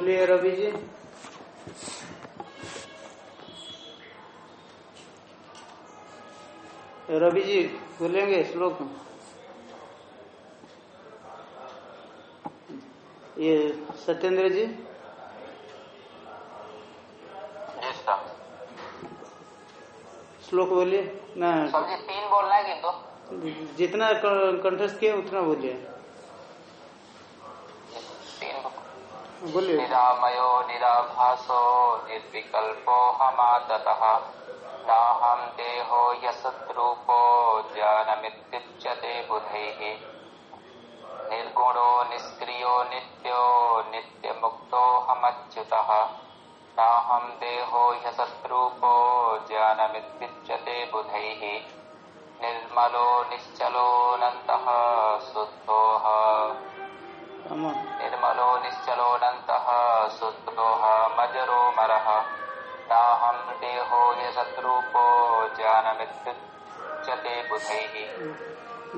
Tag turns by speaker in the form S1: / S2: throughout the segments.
S1: बोलिए रवि जी। रवि जी बोलेंगे श्लोक ये सत्येंद्र जी। श्लोक बोलिए ना
S2: तीन बोलना है किंतु
S1: जितना कंठस्थ किया उतना बोलिए
S2: तीन
S1: बोलिए।
S2: निरामयो निराभासो निर्विकल्पो हमाततः। नाहं देहो यसद्रूपो ज्ञानमित्युच्यते बुधैः। निर्गुणो निष्क्रियो नित्यो नित्यमुक्तोऽहमच्युतः नाहं देहो ह्यसद्रूपो ज्ञानमित्युच्यते बुधैः। निर्मलो निश्चलोऽनन्तः
S1: अमर
S2: निर्मलो निश्चलोऽनन्तः शुद्धोऽह मजरो मरः नाहं देहो ज्ञानमित्युच्यते बुधैः।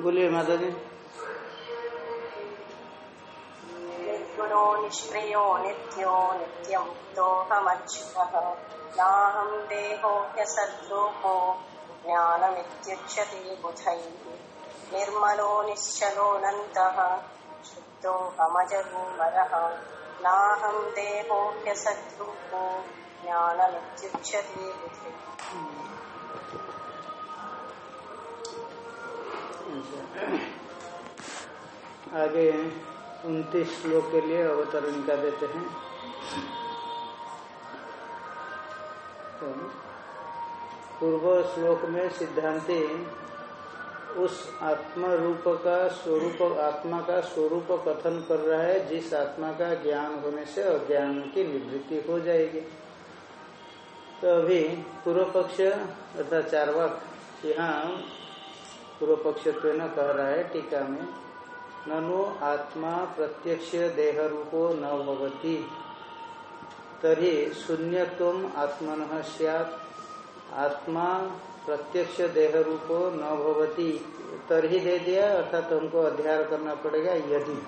S1: बोलिए माता जी
S3: निर्गुणो निष्क्रियो नित्यो नित्यमुक्तोऽहमच्युतः नाहं देहो ह्यसद्रूपो ज्ञानमित्युच्यते बुधैः। निर्मलो निश्चलोऽनन्तः शुद्धोऽहमजरूमरः नाहं देहो ह्यसद्रूपो ज्ञानमित्युच्यते
S1: अच्छा। आगे उनतीस श्लोक के लिए अवतरण का देते हैं। तो पूर्व श्लोक में सिद्धांति उस आत्म रूप का स्वरूप, आत्मा का स्वरूप कथन कर रहा है, जिस आत्मा का ज्ञान होने से अज्ञान की निवृत्ति हो जाएगी। तो अभी पूर्व पक्ष अर्थात चारवाक यहाँ पूर्व पक्ष कह रहा है टीका में, ननु आत्मा प्रत्यक्ष देह रूपो न भवती तरी शून्यत्व आत्मन सैत् आत्मा प्रत्यक्ष देह रूपो न भवती। तरही दे दिया, अर्थात तो हमको अध्याय करना पड़ेगा, यदि।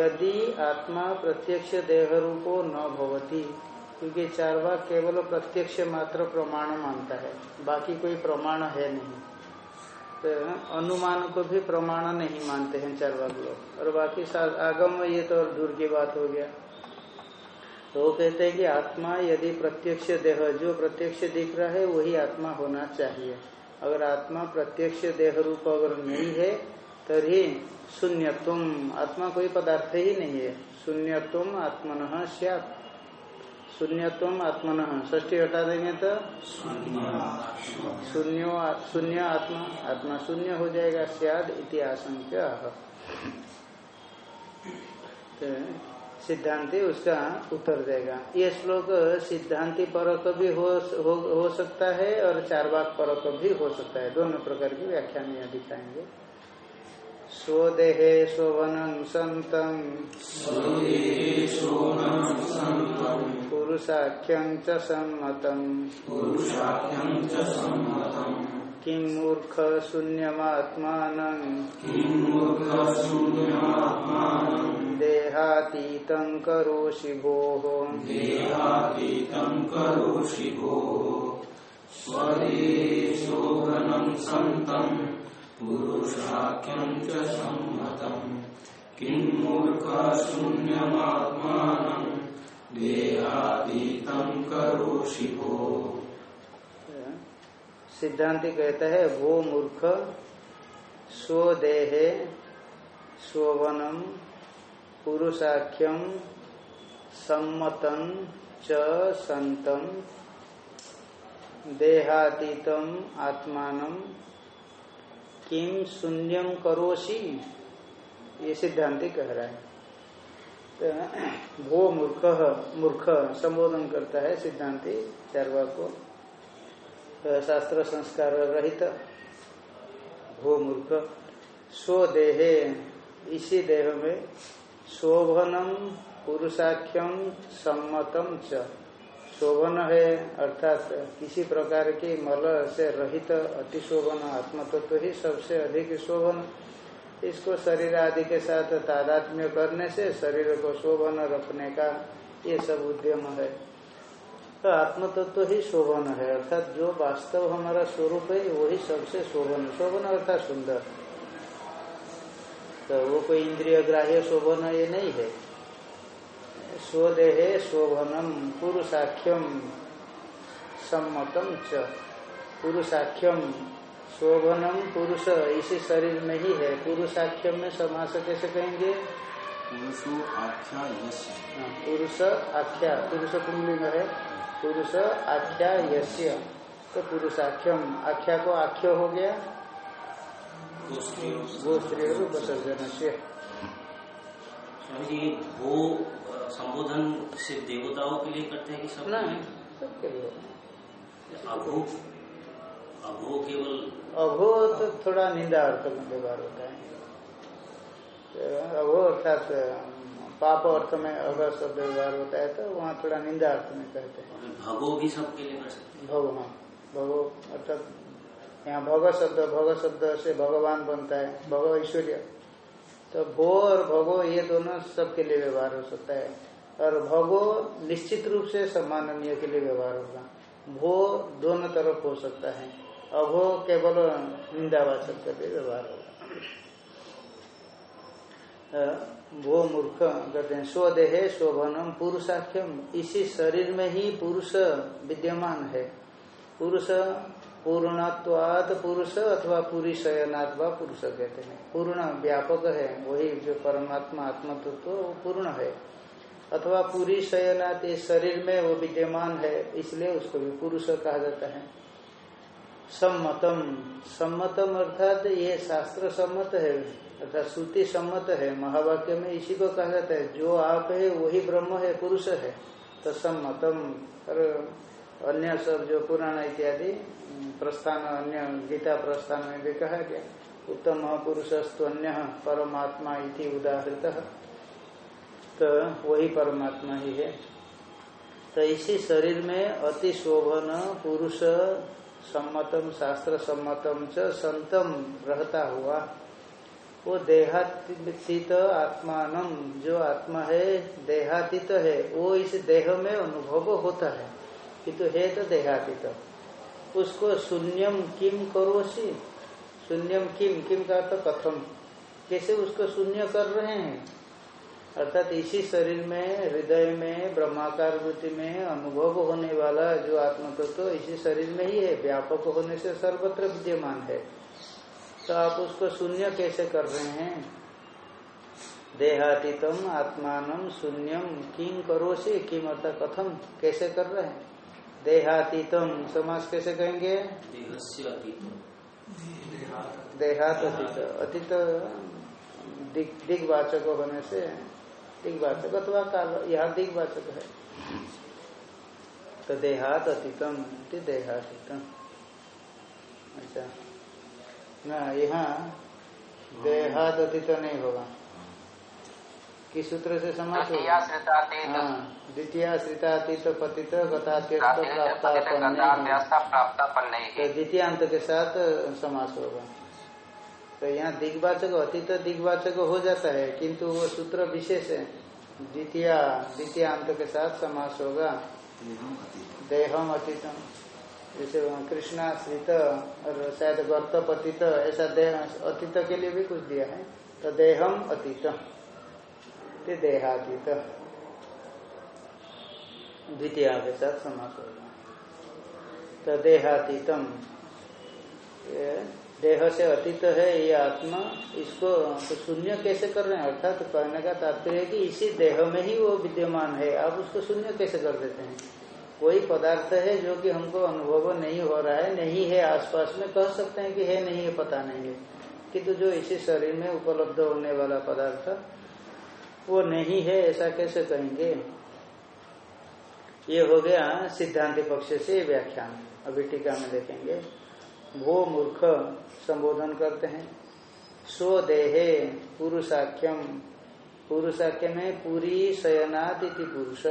S1: यदि आत्मा प्रत्यक्ष देह रूपो न भवती, क्योंकि चार बार केवल प्रत्यक्ष मात्र प्रमाण मानता है, बाकी कोई प्रमाण है नहीं। तो अनुमान को भी प्रमाण नहीं मानते हैं चार बाग लोग। और बाकी आगम ये तो दूर की बात हो गया। तो वो कहते हैं कि आत्मा यदि प्रत्यक्ष देह, जो प्रत्यक्ष दिख रहा है, वही आत्मा होना चाहिए। अगर आत्मा प्रत्यक्ष देह रूप अगर नहीं है, तभी शून्यत्म आत्मा कोई पदार्थ ही नहीं है। शून्यत्म आत्मन सैत शून्यत्म आत्मन। ष्टी हटा देंगे तो? शून्यो शून्य आत्मा आत्मा शून्य हो जाएगा सियाद इति आशंका तो सिद्धांति उसका उत्तर देगा। ये श्लोक सिद्धांति परक भी हो, हो हो सकता है और चार बाग परक भी हो सकता है। दोनों प्रकार की व्याख्यान यहाँ दिखाएँगे स्वदेहे स्ववनं सन्तम् पुरुषाख्यं च सम्मतम्। किं मूर्ख शून्यमात्मानं देहातीतं करोषि भोः
S4: पुरुषाख्यं च सम्मतम् किं मूर्खशून्यमात्मानं देहातीतं करोषि भो
S1: सिद्धांति कहता है, वो मूर्ख स्वदेहे, स्ववनम, पुरुषाख्यम, सम्मतम च संतम, देहातीतम आत्मानम किम शून्यम करोषि? ये सिद्धांति कह रहा है। तो वो मूर्ख मूर्ख संबोधन करता है सिद्धांति चारवा को। शास्त्र संस्कार रहित। भू मूर्ख। स्वदेहे इसी देह में शोभनम, पुरुषाख्यम, सम्मतम च। शोभन है, अर्थात किसी प्रकार की मल से रहित अति शोभन आत्म तत्व ही सबसे अधिक शोभन। इसको शरीर आदि के साथ तादात्म्य करने से शरीर को शोभन रखने का ये सब उद्यम है। तो आत्म तत्व तो ही शोभन है अर्थात जो वास्तव हमारा स्वरूप है वही सबसे शोभन शोभन अर्थात सुंदर। तो वो कोई इंद्रिय ग्राह्य शोभन ये नहीं है। स्वदेहे शोभनम पुरुषाख्यम सम्मतम च। पुरुषाख्यम शोभनम पुरुष इसी शरीर में ही है। पुरुषाख्यम में समास कैसे कहेंगे?
S4: पुरुषो आख्या
S1: हाँ, पुरुष आख्या पुरुष पुंगलिंग है। पुरुष आख्या यश्य तो पुरुषाख्यम आख्या को आख्य हो गया।
S4: तो उसके
S1: वो स्त्री उपसर्जन से
S5: वो संबोधन सिर्फ़ देवताओं के लिए करते हैं कि सब
S1: नहीं सबके लिए।
S5: अभो अभो केवल
S1: अभो तो थोड़ा निंदा अर्थ में व्यवहार होता है। अभो अर्थात पाप अर्थ में अगर शब्द व्यवहार होता है तो वहाँ थोड़ा निंदा अर्थ में कहते हैं।
S5: भगो भी सबके लिए कर सकते हैं।
S1: हाँ भगो अर्थात यहाँ भग शब्द भग शब्द से भगवान बनता है भगव ऐश्वर्य। तो भो और भगो ये दोनों सबके लिए व्यवहार हो सकता है। और भगो निश्चित रूप से सम्माननीय के लिए व्यवहार होगा। भो दोनों तरफ़ हो सकता है। अभो केवल निंदावाचक के लिए व्यवहार होगा। वो मूर्ख कहते हैं स्वदेहे स्वभनम पुरुषाख्यम। इसी शरीर में ही पुरुष विद्यमान है। पुरुष पूर्णत्वाद पुरुष अथवा पूरी शयनाथ व पुरुष कहते हैं। पूर्ण व्यापक है, वही जो परमात्मा आत्म तत्व वो पूर्ण है। अथवा पूरी शयनाथ इस शरीर में वो विद्यमान है, इसलिए उसको भी पुरुष कहा जाता है। सम्मतम। सम्मतम अर्थात ये शास्त्र सम्मत है, अर्थात श्रुति सम्मत है, महावाक्य में इसी को कहा जाता है, जो आप है, वही ब्रह्म है, पुरुष है। तो सम्मतम, और अन्य सब जो पुराण इत्यादि, प्रस्थान, अन्य गीता प्रस्थान में भी कहा गया, उत्तम पुरुषस्तु अन्य, परमात्मा इति उदाहृत। तो वही परमात्मा ही है। तो इसी शरीर में अति शोभन, पुरुष सम्मतम, शास्त्र सम्मतम च संतम रहता हुआ। वो देहातीत आत्मान, जो आत्मा है, देहातीत है, वो इस देह में अनुभव होता है। किंतु है तो देहातीत। उसको शून्यम किम करोसी शून्यम किम किम का तो कथम। कैसे उसको शून्य कर रहे हैं? अर्थात इसी शरीर में हृदय में ब्रह्माकार वृत्ति में अनुभव होने वाला जो आत्म तत्व तो इसी शरीर में ही है व्यापक होने से सर्वत्र विद्यमान है। तो आप उसको शून्य कैसे कर रहे हैं? देहातीतम आत्मान शून्यम किम करोसी किम अर्थात कथम कैसे कर रहे हैं? देहातीतम समाज कैसे कहेंगे? देहात अतीत। अतीत दिग दिग्वाचक होने से दिग्वाचक अथवा काल यहाँ दिग्वाचक है। तो देहात अतीतम देहातीतम। अच्छा। ना यहाँ देहात अतीत नहीं होगा। किस सूत्र से
S2: द्वितीय
S1: होगा हाँ द्वितीय श्रितातीत पतित गतात्यस्त
S2: प्राप्त
S1: द्वितीय अंत के साथ समास होगा। तो यहाँ दिग्वाचक अतीत दिग्वाचक हो जाता है किंतु वो सूत्र विशेष है। द्वितीय द्वितीय अंत के साथ समास होगा।
S4: देहम
S1: अतीतम। जैसे कृष्णा कृष्णाश्रित और शायद गर्त पतित ऐसा देह अतीत के लिए भी कुछ दिया है। तो देहम अतीत ते देहातीत। द्वितीय के साथ समास होगा। तो देहातीतम। देह से अतीत है ये आत्मा, इसको तो शून्य कैसे कर रहे हैं? अर्थात तो कहने का तात्पर्य है कि इसी देह में ही वो विद्यमान है। आप उसको शून्य कैसे कर देते हैं? कोई पदार्थ है जो कि हमको अनुभव नहीं हो रहा है, नहीं है, आसपास में कह सकते हैं कि है, नहीं है, पता नहीं है। किंतु जो इसी शरीर में उपलब्ध होने वाला पदार्थ, वो नहीं है, ऐसा कैसे कहेंगे? ये हो गया सिद्धांत पक्ष से व्याख्यान। अभी टीका में देखेंगे। भो मूर्ख संबोधन करते हैं। स्वदेहे पुरुषाख्यम। पुरुषाख्य में पूरी शयनात इति पुरुष।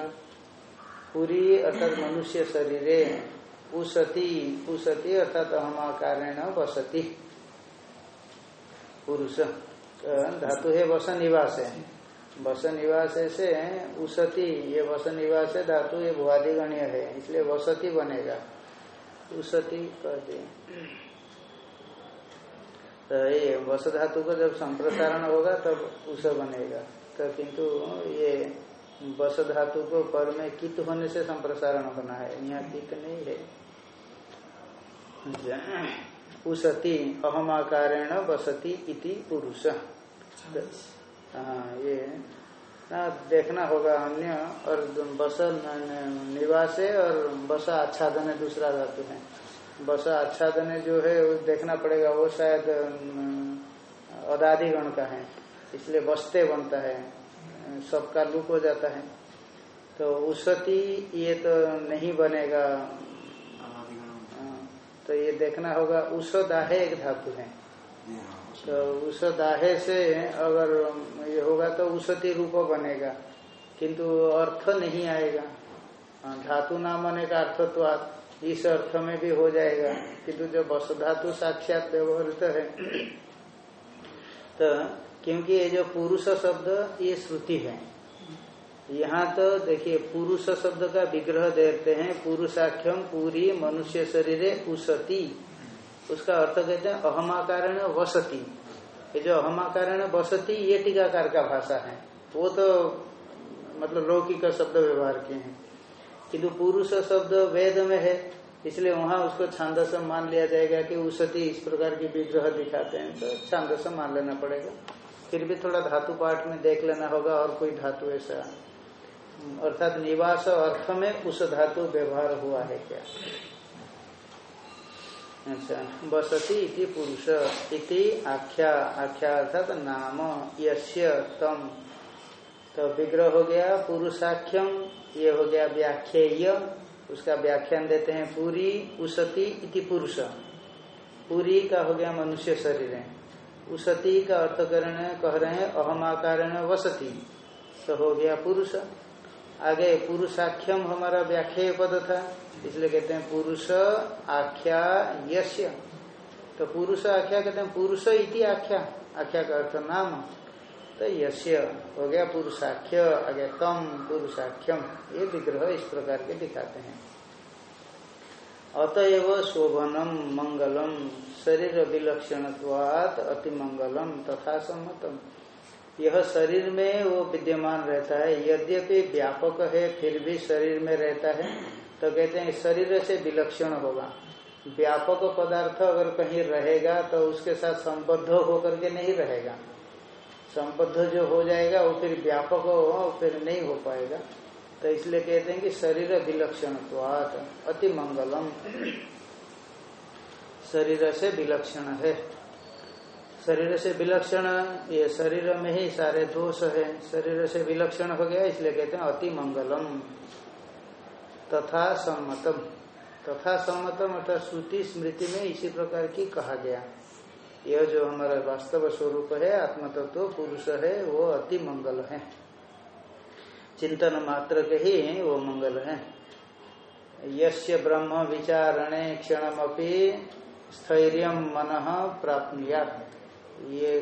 S1: पूरी अर्थात मनुष्य शरीरे। पुसती पुसती अर्थात अहमाकारेण वसती। पुरुष धातु है वस निवास है वस निवास से उसती ये वस निवास है धातु ये भुआदिगण्य है, इसलिए वसती बनेगा। उसती कहते हैं। तो ये वस धातु का जब संप्रसारण होगा, तब उस बनेगा। तो किंतु ये वस धातु को पर में कित होने से संप्रसारण होना है, यहाँ कित नहीं है। उसति अहमाकारेण बसती इति पुरुष। हाँ ये, ना, देखना होगा अन्य, और बस निवास और बसा आच्छादन दूसरा धातु है। बसा आच्छादन जो है वो देखना पड़ेगा। वो शायद अदादिगण का है। इसलिए बसते बनता है। सबका लुक हो जाता है। तो उसती ये तो नहीं बनेगा। तो ये देखना होगा। उसदाहे एक धातु है। तो उसदाहे से अगर ये होगा तो उसती रूप बनेगा। किंतु अर्थ नहीं आएगा। धातु नाम होने का अर्थ तो इस अर्थ में भी हो जाएगा किंतु जो बस धातु साक्षात व्यवहारित है तो क्योंकि ये जो पुरुष शब्द, ये श्रुति है। यहाँ तो देखिए, पुरुष शब्द का विग्रह देते हैं, पुरुषाख्यम पूरी मनुष्य शरीर उसती उसका अर्थ कहते हैं अहमाकारण वसती। ये जो अहमाकारण वसती, ये टीकाकार का भाषा है। वो तो मतलब लौकिक शब्द व्यवहार के हैं। किंतु पुरुष शब्द वेद में है, इसलिए वहाँ उसको छांदस मान लिया जाएगा कि उसती इस प्रकार की विग्रह दिखाते हैं। तो छांदस मान लेना पड़ेगा। फिर भी थोड़ा धातु पाठ में देख लेना होगा और कोई धातु ऐसा। अर्थात निवास अर्थ में उस धातु व्यवहार हुआ है क्या? अच्छा बसती इति पुरुष इति आख्या। आख्या अर्थात नाम यश्य तम। तो विग्रह हो गया पुरुषाख्यम। ये हो गया व्याख्येय, उसका व्याख्यान देते हैं पूरी उसती इति पुरुष। पूरी का हो गया मनुष्य शरीर है। उसती का अर्थ करण कह रहे हैं अहमाकारण वसती। तो हो गया पुरुष। आगे पुरुषाख्यम हमारा व्याख्या पद था, इसलिए कहते हैं पुरुष आख्या यश्य तो पुरुष आख्या कहते हैं पुरुष इति आख्या। आख्या का अर्थ नाम। तो यश्य हो गया पुरुषाख्य आगे तम पुरुषाख्यम। ये विग्रह इस प्रकार के दिखाते हैं। अतएव शोभनम, मंगलम, शरीर विलक्षणत्वात अति मंगलम तथा सम्मतम। यह शरीर में वो विद्यमान रहता है। यद्यपि व्यापक है, फिर भी शरीर में रहता है तो कहते हैं शरीर से विलक्षण होगा। व्यापक पदार्थ अगर कहीं रहेगा तो उसके साथ संबद्ध होकर के नहीं रहेगा। संबद्ध जो हो जाएगा, वो फिर व्यापक हो फिर नहीं हो पाएगा। तो इसलिए कहते हैं कि शरीर विलक्षण अति मंगलम। शरीर से विलक्षण है। शरीर से विलक्षण, ये शरीर में ही सारे दोष है। शरीर से विलक्षण हो गया, इसलिए कहते हैं अति मंगलम। तथा सम्मतम। तथा सम्मतम अर्थात श्रुति स्मृति में इसी प्रकार की कहा गया। यह जो हमारा वास्तव स्वरूप है आत्म तत्व तो पुरुष है, वो अति मंगल है। चिंतन मात्र के ही वो मंगल है। यस्य ब्रह्म विचारणे क्षण क्षणमपि स्थैर्य मन प्राप्त ये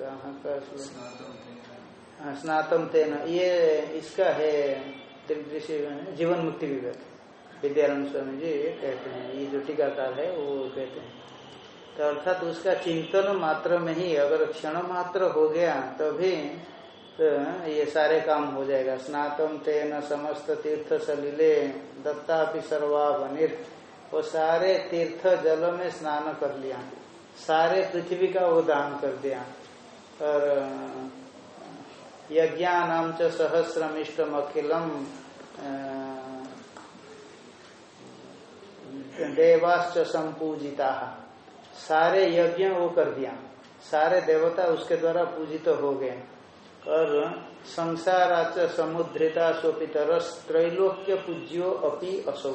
S1: कहाँ का स्नातम तेन। ये इसका है जीवन मुक्ति विवेक। विद्यारण स्वामी जी कहते हैं। ये जो टीकाकार है, वो कहते हैं। तो अर्थात उसका चिंतन मात्र में ही, अगर क्षण मात्र हो गया, तभी तो ये सारे काम हो जाएगा। स्नातम तेन समस्त तीर्थ सलीले दत्ता भी सर्वा वो सारे तीर्थ जल में स्नान कर लिया। सारे पृथ्वी का वो दान कर दिया। और यज्ञानाम च सहस्रमिष्टम अखिलम देवाश्च संपूजिता। सारे यज्ञ वो कर दिया। सारे देवता उसके द्वारा पूजित तो हो गए। और संसाराच समुद्रिता सोपितरस त्रैलोक्य पूज्यो अपि असौ।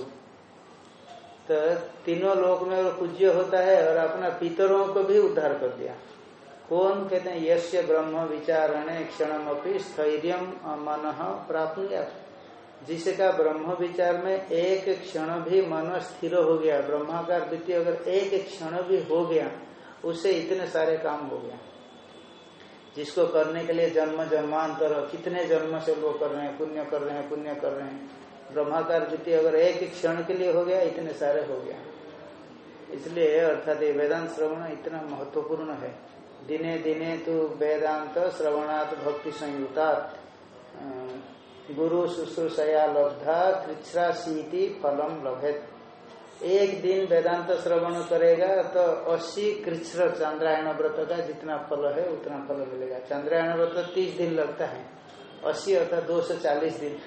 S1: तो तीनों लोक में पूज्य होता है और अपना पितरों को भी उद्धार कर दिया। कौन? कहते हैं यश्य ब्रह्म विचारण क्षण अपनी स्थर्य मन प्राप्त जिसका ब्रह्म विचार में एक क्षण भी मन स्थिर हो गया, ब्रह्माकार वृत्ति अगर एक क्षण भी हो गया उससे इतने सारे काम हो गया। जिसको करने के लिए जन्म जन्मांतर, कितने जन्म से लोग कर रहे हैं, पुण्य कर रहे हैं, पुण्य कर रहे हैं। ब्रह्माकार वृत्ति अगर एक क्षण के लिए हो गया, इतने सारे हो गया। इसलिए अर्थात ये वेदांत श्रवण इतना महत्वपूर्ण है। दिने दिने तो वेदांत श्रवणात् भक्ति संयुक्तात् गुरु शुश्रूषया लब्धा, कृच्छ्रा सीति फलम लभेत। एक दिन वेदांत श्रवण करेगा तो 80 कृष्ण चंद्रायण व्रत का जितना फल है, उतना फल मिलेगा। चंद्रायण व्रत 30 दिन लगता है। 80 अर्थात 240 दिन।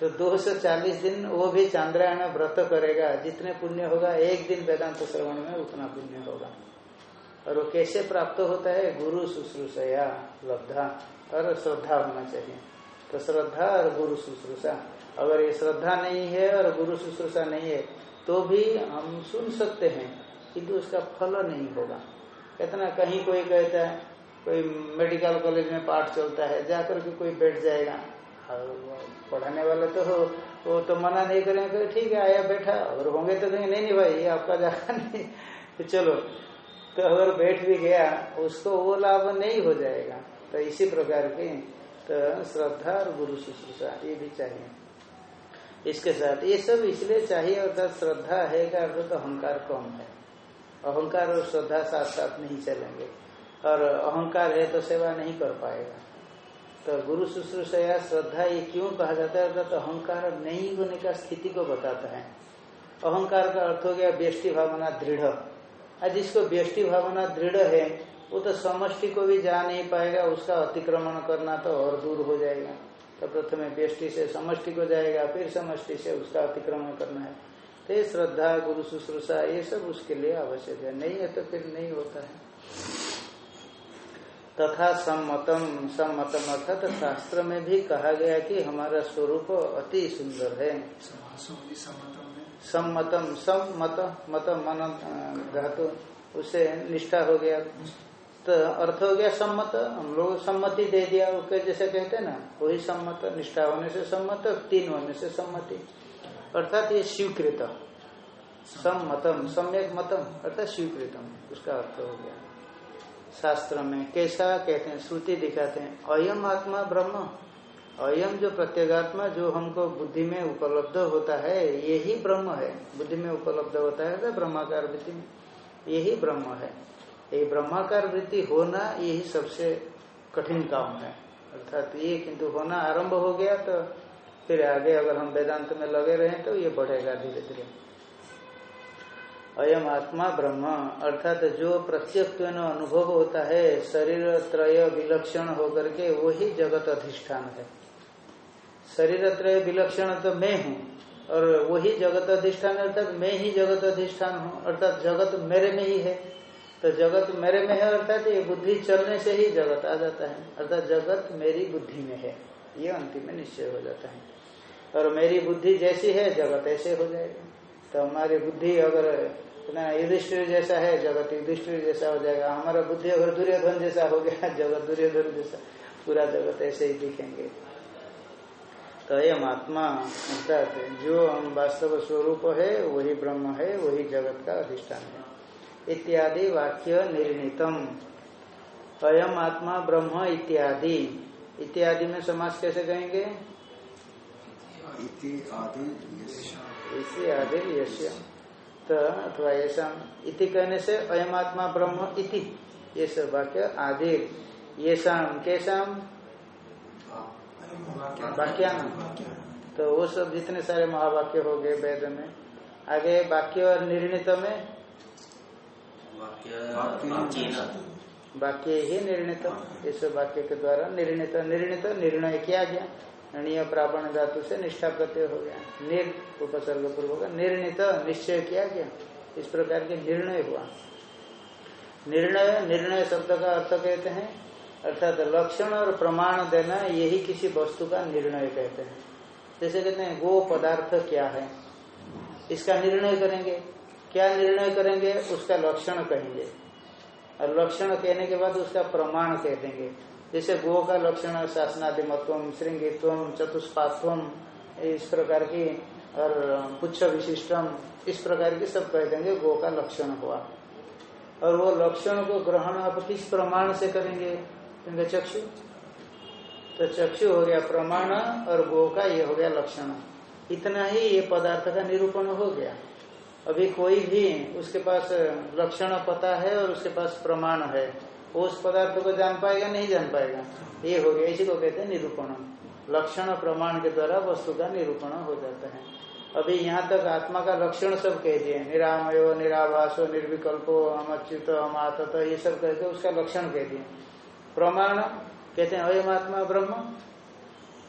S1: तो 240 दिन वो भी चंद्रायण व्रत करेगा। जितने पुण्य होगा, एक दिन वेदांत श्रवण में उतना पुण्य होगा। और वो कैसे प्राप्त होता है? गुरु शुश्रूषया लब्धा। और श्रद्धा होना चाहिए। तो श्रद्धा और गुरु शुश्रूषा। अगर ये श्रद्धा नहीं है और गुरु शुश्रूषा नहीं है तो भी हम सुन सकते हैं किंतु उसका फल नहीं होगा। इतना कहीं कोई कहता है, कोई मेडिकल कॉलेज में पाठ चलता है, जाकर के कोई बैठ जाएगा। पढ़ाने वाले तो हो, वो तो मना नहीं करेंगे ठीक है, आया, बैठा। और होंगे तो कहेंगे, नहीं नहीं भाई, ये आपका जगह नहीं। तो चलो तो अगर बैठ भी गया, उसको वो लाभ नहीं हो जाएगा। तो इसी प्रकार की तो श्रद्धा और गुरु शुश्रूषा, ये भी चाहिए। इसके साथ, ये सब इसलिए चाहिए, अर्थात श्रद्धा है का अर्थ तो अहंकार कम है। अहंकार और श्रद्धा साथ साथ नहीं चलेंगे। और अहंकार है तो सेवा नहीं कर पाएगा। तो गुरु शुश्रूषा या श्रद्धा ये क्यों कहा जाता है? अर्थात तो अहंकार नहीं होने का स्थिति को बताता है। अहंकार का अर्थ हो गया व्यष्टि भावना दृढ़। जिसको व्यष्टि भावना दृढ़ है वो तो समष्टि को भी जा नहीं पाएगा उसका अतिक्रमण करना तो और दूर हो जाएगा। तो प्रथम व्यष्टि से समष्टि को जाएगा फिर समष्टि से उसका अतिक्रमण करना है। तो ये श्रद्धा गुरु शुश्रूषा ये सब उसके लिए आवश्यक है। नहीं है तो फिर नहीं होता है। तथा सम्मतम सम्मतम अर्थात शास्त्र में भी कहा गया कि हमारा स्वरूप अति सुंदर है। सम्मतम सम्मत मत मन धातु उसे निष्ठा हो गया। तो अर्थ हो गया सम्मत। हम लोग सम्मति दे दिया, उसके जैसे कहते हैं ना, वही सम्मत, निष्ठा होने से सम्मत, तीन होने से सम्मति। अर्थात ये स्वीकृत। सम्मतम, सम्यक मतम, अर्थात स्वीकृतम, उसका अर्थ हो गया। शास्त्र में कैसा कहते हैं, श्रुति दिखाते हैं, अयम आत्मा ब्रह्म। अयम जो प्रत्येगात्मा, जो हमको बुद्धि में उपलब्ध होता है, यही ब्रह्म है। बुद्धि में उपलब्ध होता है ब्रह्माकार बुद्धि में। यही ब्रह्म है। ये ब्रह्माकार वृत्ति होना यही सबसे कठिन काम है। अर्थात ये किंतु होना आरंभ हो गया तो फिर आगे अगर हम वेदांत में लगे रहे तो ये बढ़ेगा धीरे धीरे अयम आत्मा ब्रह्म, अर्थात जो प्रत्यक्ष अनुभव होता है, शरीर त्रय विलक्षण होकर के वही जगत अधिष्ठान है। शरीर त्रय विलक्षण तो मैं हूँ और वही जगत अधिष्ठान, अर्थात मैं ही जगत अधिष्ठान हूँ, अर्थात जगत मेरे में ही है। तो जगत मेरे में है, अर्थात ये बुद्धि चलने से ही जगत आ जाता है। अर्थात जगत मेरी बुद्धि में है। ये अंतिम में निश्चय हो जाता है। और मेरी बुद्धि जैसी है, जगत ऐसे हो जाएगा। तो हमारी बुद्धि अगर इतना युधिष्ठिर जैसा है, जगत युधिष्ठिर जैसा हो जाएगा। हमारा बुद्धि अगर दुर्योधन जैसा हो गया, जगत दुर्योधन जैसा, पूरा जगत ऐसे ही दिखेंगे। तो यम आत्मा, अर्थात जो हम वास्तव स्वरूप है, वही ब्रह्म है, वही जगत का अधिष्ठान है। इत्यादि वाक्य निर्णितम। अयम आत्मा ब्रह्म इत्यादि। इत्यादि में समाज कैसे कहेंगे इसी आदि यश्य तो अथवा ऐसा इति कहने से अयम आत्मा ब्रह्म इति। ये सब वाक्य आदि। ये शाम के शाम वाक्या तो वो सब जितने सारे महावाक्य हो गए वेद में। आगे वाक्य और निर्णित में वाक्य ही निर्णित इस वाक्य के द्वारा निर्णित निर्णित निर्णय किया गया। निर्णय प्रावण धातु से निष्ठा प्रत्यय हो गया। निर उपसर्ग पूर्वक निर्णित निश्चय किया गया। इस प्रकार के निर्णय हुआ। निर्णय निर्णय शब्द का अर्थ कहते हैं अर्थात लक्षण और प्रमाण देना यही किसी वस्तु का निर्णय कहते हैं। जैसे कहते हैं गो पदार्थ क्या है? इसका निर्णय करेंगे। क्या निर्णय करेंगे, उसका लक्षण कहेंगे। और लक्षण कहने के बाद उसका प्रमाण कह देंगे। जैसे गो का लक्षण शासनादिमत्व श्रृंगित्व चतुष्पात्व इस प्रकार की, और पुच्छ विशिष्टम, इस प्रकार की सब कह देंगे, गो का लक्षण हुआ। और वो लक्षण को ग्रहण आप किस प्रमाण से करेंगे? क्योंकि चक्षु? तो चक्षु हो गया प्रमाण, और गो का ये हो गया लक्षण। इतना ही ये पदार्थ का निरूपण हो गया। अभी कोई भी उसके पास लक्षण पता है और उसके पास प्रमाण है, वो उस पदार्थ को जान पाएगा, नहीं जान पाएगा? ये हो गया, इसी को कहते हैं निरूपण। लक्षण प्रमाण के द्वारा वस्तु का निरूपण हो जाता है। अभी यहाँ तक आत्मा का लक्षण सब कह दिए निरामयो, निराभासो, निर्विकल्पो हम अच्युत हम आतत ये सब कहते उसका लक्षण कह दिए प्रमाण कहते हैं, अयम आत्मा ब्रह्म,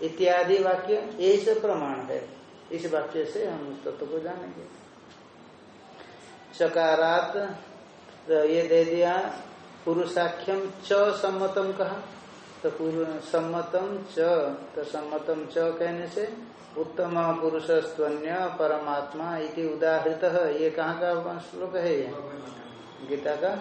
S1: इत्यादि वाक्य, यही सब प्रमाण है। इस वाक्य से हम उस तत्व को जानेंगे। चकारात तो ये दे दिया पुरुषाख्यम च सम्मतम कहा तो सम्मतम च तो सम्मतम च कहने से उत्तम पुरुष स्तन्य परमात्मा इति उदाहृत। ये कहाँ का श्लोक है ये? गीता का?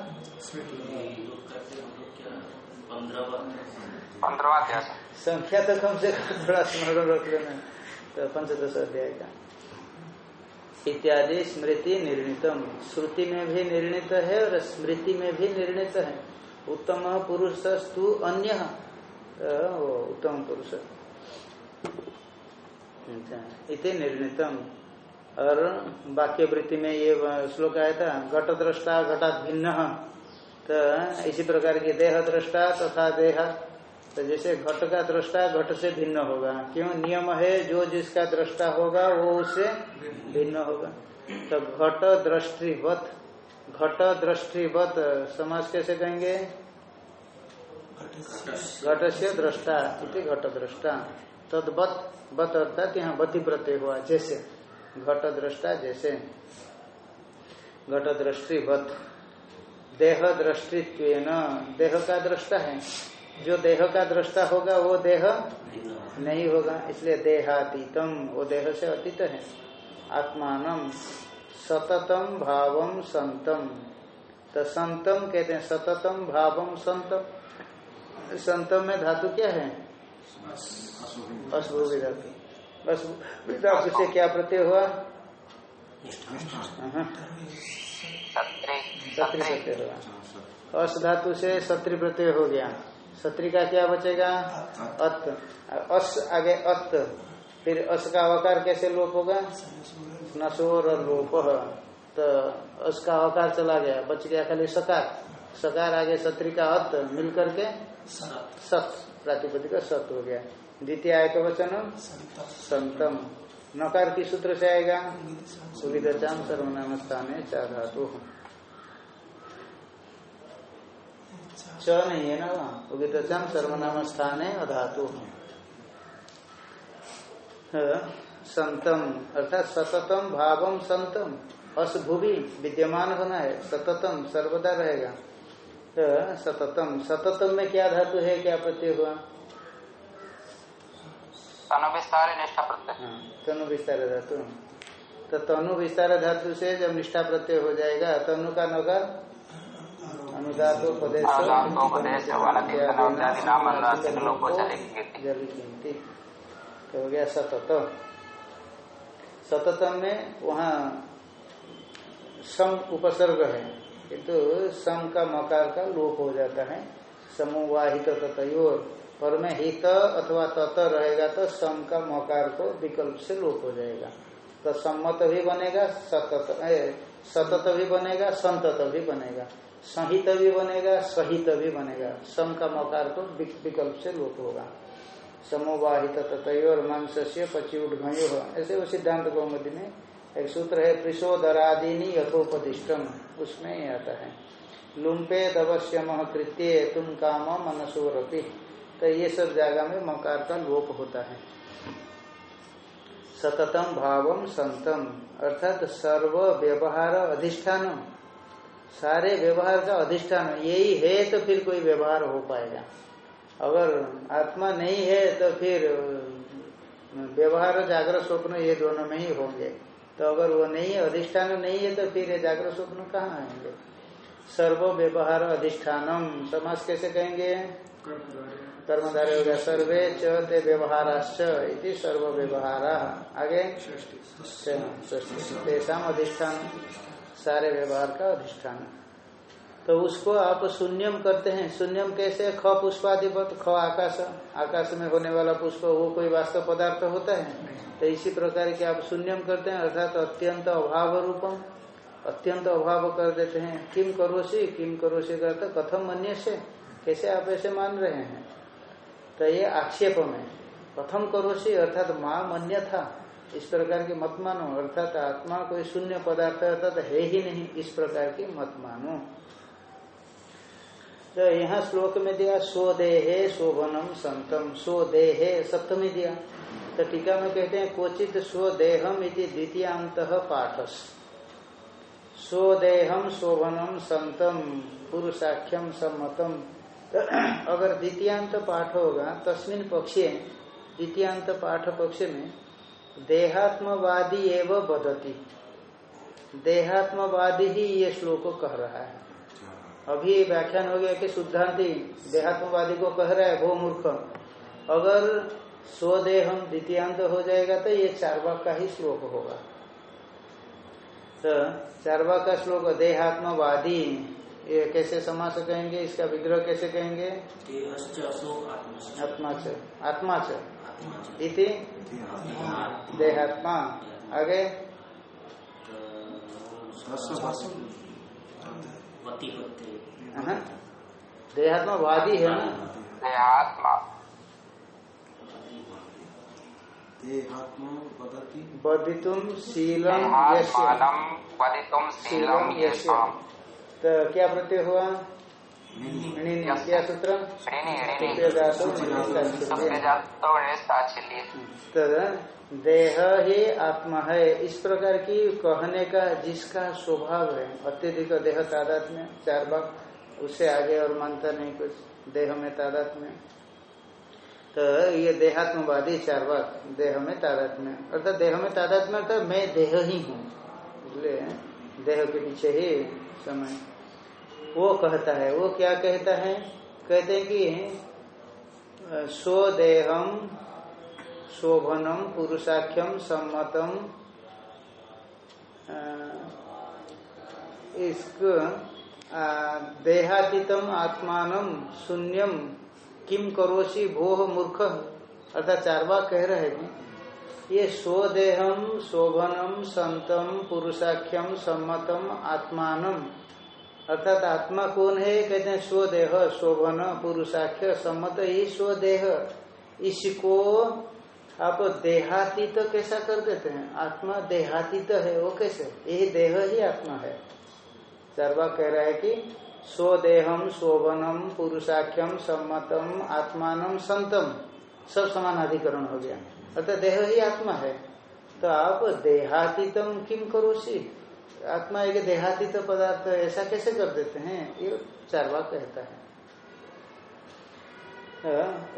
S1: संख्या तो कम से कम थोड़ा स्मरण रख लेना। तो पंचदश अध्याय का। इत्यादि स्मृति निर्णितम। श्रुति में भी निर्णित है और स्मृति में भी निर्णित है। उत्तम पुरुष स्तु अन्य उत्तम पुरुष। इति निर्णितम। और वाक्य वृत्ति में ये श्लोक आया था घट दृष्टा घटात भिन्न तो इसी प्रकार की देह दृष्टा तथा तो देह तो जैसे घट का दृष्टा घट से भिन्न होगा। क्यों? नियम है, जो जिसका दृष्टा होगा, वो उससे भिन्न होगा। तो घट दृष्टिवत घट दृष्टिवत समाज कैसे कहेंगे? घट से दृष्टा घट दृष्टा। तदवत, बत अर्थात यहाँ बति प्रत्यय हुआ, जैसे। घट दृष्टा जैसे। घट दृष्टिवत, देह दृष्टित्व देह का दृष्टा है। जो देह का दृष्टा होगा वो देह नहीं होगा। इसलिए देहातीतम वो देह से अतीत है। आत्मान सततम भावम संतम। तो संतम कहते हैं सततम भावम संतम। संतम में धातु क्या है? अशुभ धातु अशुभ धातु से क्या प्रत्यय हुआ? सत्री। प्रत्यय हुआ। अस धातु से सत्री प्रत्यय हो गया। सत्री का क्या बचेगा? अत। अस आगे अत। फिर अस का अवकार कैसे लोप होगा? नशोर और लोप। तो। अस का अवकार चला गया। बच गया खाली सकार। सकार आगे सत्री का अत। मिल करके सत। प्रातिपदिक सत हो गया। द्वितीय आय का वचन। संतम। नकार की सूत्र से आएगा। सुविधाचाम सर्वनाम स्थान है चार धातु च नहीं है ना वहाँ सर्वनाम स्थान है अधातु संतम अर्थात सततम भावम संतम। असभुवि विद्यमान होना है सततम सर्वदा रहेगा। तो सततम सततम में क्या धातु है क्या प्रत्यय हुआ?
S2: तनु विस्तार निष्ठा प्रत्यय।
S1: हाँ, तनु विस्तार धातु। तो तनु विस्तार धातु से जब निष्ठा प्रत्यय हो जाएगा तनु का नगर अनुदातोपदेश हो गया सतत सततम में वहाँ सम उपसर्ग है किंतु सम का मकार का लोप हो जाता है समूवाहित तयोर पर में हित अथवा तत रहेगा तो सम का मकार को विकल्प से लोप हो जाएगा तो सम्मत भी बनेगा सतत सतत भी बनेगा संतत भी बनेगा संहित भी बनेगा सहित भी बनेगा। सम का मकार को विकल्प से लोप होगा। समोवाहित तथयोर मांस से पचिउट घयो ऐसे वो सिद्धांत कौमुदी में एक सूत्र है प्रिशोदरादिनी यथोपदिष्टम। उसमें ही आता है, लुम्पे दवश्यम कृत्य तुम काम मनसोरपी तो ये सब जगह में मकार का लोप होता है। सततम भावम संतम, अर्थात सर्व व्यवहार अधिष्ठान सारे व्यवहार का अधिष्ठान यही है तो फिर कोई व्यवहार हो पाएगा। अगर आत्मा नहीं है तो फिर व्यवहार जागृत स्वप्न ये दोनों में ही होंगे। तो अगर वो नहीं है अधिष्ठान नहीं है तो फिर ये जागृत स्वप्न कहाँ आएँगे? सर्व व्यवहार अधिष्ठानम। समाज कैसे कहेंगे? कर्मधारे हो गया। सर्वे चे व्यवहाराश्च इति सर्व व्यवहार। आगे? तेषाम अधिष्ठान सारे व्यवहार का अधिष्ठान। तो उसको आप शून्यम करते हैं। शून्यम कैसे? ख पुष्पाधिपत ख आकाश। आकाश में होने वाला पुष्प, वो कोई वास्तव पदार्थ होता है? तो इसी प्रकार के आप शून्यम करते हैं, अर्थात तो अत्यंत अभाव रूपम। अत्यंत अभाव कर देते हैं। किम करोसी किम करोसी करते कथम मन्य से कैसे आप ऐसे मान रहे हैं? तो ये आक्षेप में कथम करोसी अर्थात माँ मन्य था इस प्रकार की मत मानो अर्थात आत्मा कोई शून्य पदार्थ अर्थात है ही नहीं, इस प्रकार की मत मानो तो यहाँ श्लोक में दिया स्वदेहे शोभनम संतम स्वदेहे सप्तमी दिया। तो टीका में कहते हैं, क्वचित स्वदेहम इति द्वितीयांत पाठस। स्वदेहम शोभनम संतम, पुरुषाख्यम सम्मतम। तो अगर द्वितीयांत पाठ होगा, तस्मिन पक्षे, द्वितीयांत पाठ पक्ष में देहात्मवादी एवं बदती। देहात्मवादी ही ये श्लोक कह रहा है। अभी व्याख्यान हो गया कि शुद्धांति देहात्मवादी को कह रहा है भो मूर्ख। अगर स्वदेहम द्वितीयांत हो जाएगा तो ये चारवाक का ही श्लोक होगा। तो चारवाक का श्लोक देहात्मवादी ये कैसे समास कहेंगे इसका विग्रह कैसे कहेंगे? आत्मा च आत्मा च। इति देहात्मा। आगे।
S5: वति पत्ते
S1: हाँ। ना?
S2: देहात्मा।
S4: देहात्मा
S1: बदितुम शीलम यश
S2: देहात्मानं वदितुं शीलं येषाम्
S1: तो क्या प्रत्यय हुआ? सूत्र तो देह ही आत्मा है। इस प्रकार की कहने का, जिसका स्वभाव है, अत्यधिक देह तादात में, चार बाग उससे आगे और मानता नहीं कुछ, देह में तादात में। तो ये देहात्मवादी चार बाग देह में तादात में। अर्थात देह में तादात में अर्थात मैं देह ही हूँ इसलिए देह के पीछे ही समय। वो कहता है, वो क्या कहता है? कहते हैं कि स्वदेहम शोभनम पुरुषाख्यम सम्मतम इसको देहातीतम, आत्मान शून्यम किम करोसी भोह मूर्ख। अर्थात चारवा कह रहे हैं। ये स्वदेहम शोभनम संतम पुरुषाख्यम सम्मतम आत्मानम अर्थात आत्मा कौन है? कहते हैं स्वदेह, शोभन, पुरुषाख्य, सम्मत, ही स्वदेह। इसको आप देहातीत तो कैसा कर देते हैं? आत्मा देहातीत तो है, वो कैसे? यही देह ही आत्मा है। सर्वा कह रहा है कि स्वदेहम, शोभनम, पुरुषाख्यम, सम्मतम आत्मान संतम, सब समानाधिकरण हो गया। अर्थात देह ही आत्मा है। तो आप देहातीतम किम करोसी आत्मा एक देहातीत पदार्थ ऐसा कैसे कर देते हैं? ये चारवा कहता है।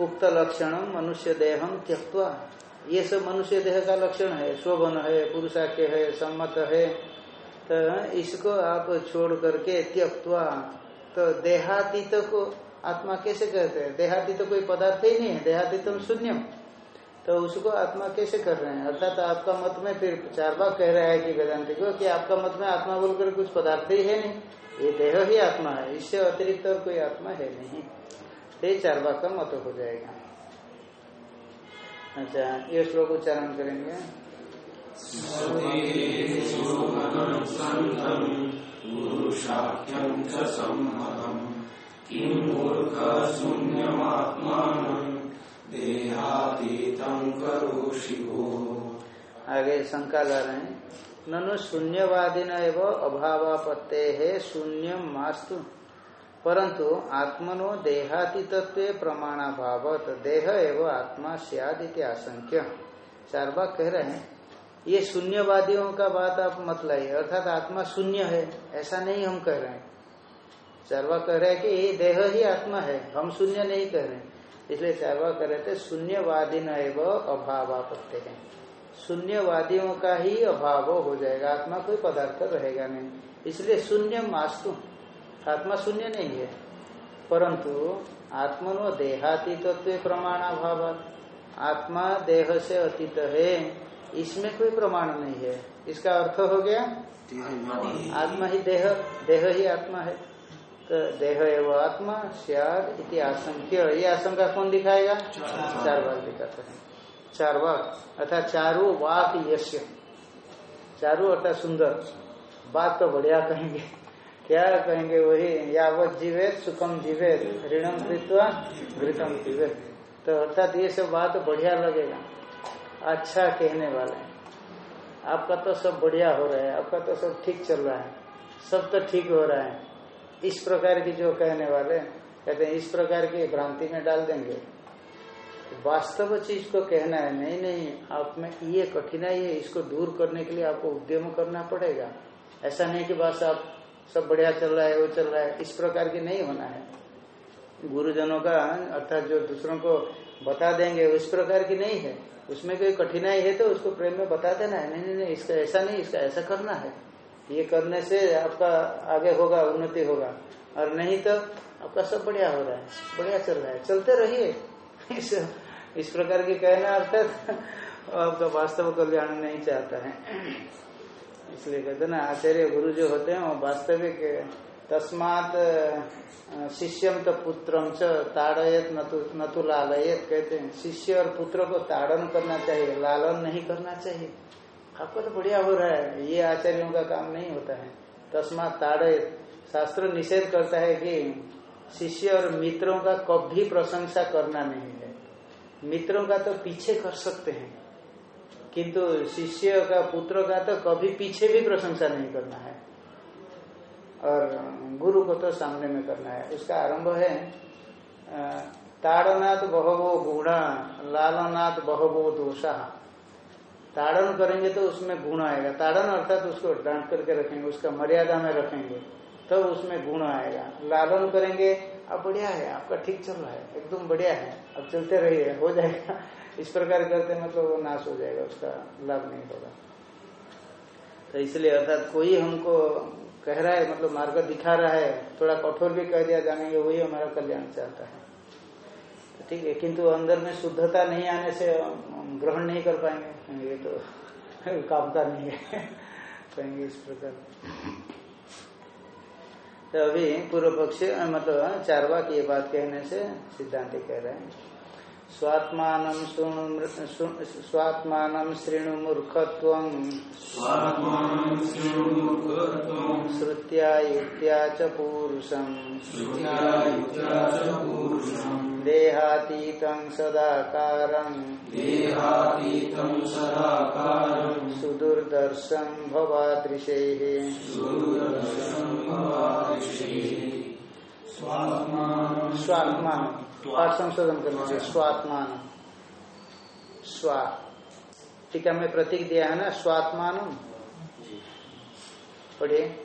S1: उक्त लक्षण मनुष्य देहम त्यक्वा ये सब मनुष्य देह का लक्षण है। शोभन है, पुरुषाख्य है, सम्मत है। तो इसको आप छोड़ करके त्यक्वा तो देहातीत को आत्मा कैसे कहते हैं? देहातीत कोई पदार्थ ही नहीं है। देहातीतम शून्यम। तो उसको आत्मा कैसे कर रहे हैं? अर्थात आपका मत में फिर चार बार कह रहा है कि वेदांति को कि आपका मत में आत्मा बोलकर कुछ पदार्थ ही है नहीं। ये देह ही आत्मा है। इससे अतिरिक्त और कोई आत्मा है नहीं। तो ये चार बार का मत हो जाएगा। अच्छा ये श्लोक उच्चारण करेंगे।
S4: किं
S1: आगे शंका ला रहे हैं। ननु शून्यवादी न है शून्य मास्तु। परंतु आत्मनो देहातीतत्व प्रमाणाभावत, देह एवं आत्मा सियाद आशंक्य। चार बार कह रहे हैं। ये शून्यवादियों का बात आप मत लाइए, अर्थात आत्मा शून्य है, ऐसा नहीं हम कह रहे हैं। चारवा कह रहे हैं कि ये देह ही आत्मा है, हम शून्य नहीं कह रहे हैं। इसलिए चारवा कह रहे थे शून्यवादी न एवं अभावापत्य है। शून्यवादियों का ही अभाव हो जाएगा आत्मा कोई पदार्थ रहेगा नहीं। इसलिए शून्य मास्तु आत्मा शून्य नहीं है। परंतु आत्मा आत्मनो देहातीतत्व प्रमाणाभाव आत्मा देह से अतीत है इसमें कोई प्रमाण नहीं है। इसका अर्थ हो गया? आत्मा ही देह देह ही आत्मा है। तो देह एवं आत्मा, सियाद इति आशंक्य। ये आशंका कौन दिखाएगा? चार भाग दिखाते हैं। चार भाग अर्थात चारू वाक यश्य। चारू अर्थात सुंदर। बात तो बढ़िया कहेंगे। क्या कहेंगे वही? यावत जीवेत सुखम जीवेत ऋणम कृत्वा, घृतम जीवेत तो अर्थात ये सब बात बढ़िया लगेगा। अच्छा कहने वाले। आपका तो सब बढ़िया हो रहा है। आपका तो सब ठीक चल रहा है। सब तो ठीक हो रहा है। इस प्रकार की जो कहने वाले कहते हैं, इस प्रकार की भ्रांति में डाल देंगे। वास्तव चीज़ को कहना है, नहीं नहीं, आप में ये कठिनाई है, इसको दूर करने के लिए आपको उद्यम करना पड़ेगा। ऐसा नहीं कि बस आप सब बढ़िया चल रहा है, वो चल रहा है, इस प्रकार की नहीं होना है। गुरुजनों का, अर्थात जो दूसरों को बता देंगे उस प्रकार की नहीं है। उसमें कोई कठिनाई है तो उसको प्रेम में बता देना है, नहीं नहीं नहीं, इसका ऐसा नहीं, इसका ऐसा करना है। ये करने से आपका आगे होगा उन्नति होगा। और नहीं तो आपका सब बढ़िया हो रहा है बढ़िया चल रहा है। चलते रहिए। इस, इस प्रकार की कहना अर्थात आपका वास्तव कल्याण नहीं चाहता है। इसलिए कहते ना आचार्य गुरु जो होते हैं वो वास्तविक तस्मात शिष्यम तो पुत्रम ताड़यत न तो लालयत कहते हैं। शिष्य और पुत्र को ताड़न करना चाहिए लालन नहीं करना चाहिए। आपका तो बढ़िया हो रहा है। ये आचार्यों का काम नहीं होता है। तस्मात ताड़े, शास्त्र निषेध करता है कि शिष्य और मित्रों का कभी प्रशंसा करना नहीं है। मित्रों का तो पीछे कर सकते हैं, किंतु शिष्य का, पुत्र का तो कभी पीछे भी प्रशंसा नहीं करना है। और गुरु को तो सामने में करना है। उसका आरंभ है ताड़नाथ बहवो गुणा, लालनाथ बहवो दोषा। ताड़न करेंगे तो उसमें गुण आएगा। ताड़न अर्थात तो उसको डांट करके रखेंगे, उसका मर्यादा में रखेंगे तो उसमें गुण आएगा। लालन करेंगे अब बढ़िया है, आपका ठीक चल रहा है, एकदम बढ़िया है, अब चलते रहिए, हो जाएगा। इस प्रकार करते मतलब वो नाश हो जाएगा, उसका लाभ नहीं होगा। तो इसलिए अर्थात कोई हमको कह रहा है मतलब मार्ग दिखा रहा है, थोड़ा कठोर भी कह दिया जानेंगे वही हमारा कल्याण चाहता है। ठीक है किंतु अंदर में शुद्धता नहीं आने से ग्रहण नहीं कर पाएँगे। ये तो काम का नहीं है। कहेंगे इस प्रकार। तो अभी पूर्व पक्ष मतलब चार वाक ये बात कहने से सिद्धांत कह रहे हैं। स्वात्मान स्वात्मान श्रृणु मूर्खत्व। श्रुत्या युक्त्या च पूरुषम। देहातीतं सदाकारं सुदुर्दर्शं भवादृशैः स्वात्मान पाठ संशोधन करना है स्वात्मान। स्वा। टीका में प्रतीक दिया है ना स्वात्मान। पढ़िए।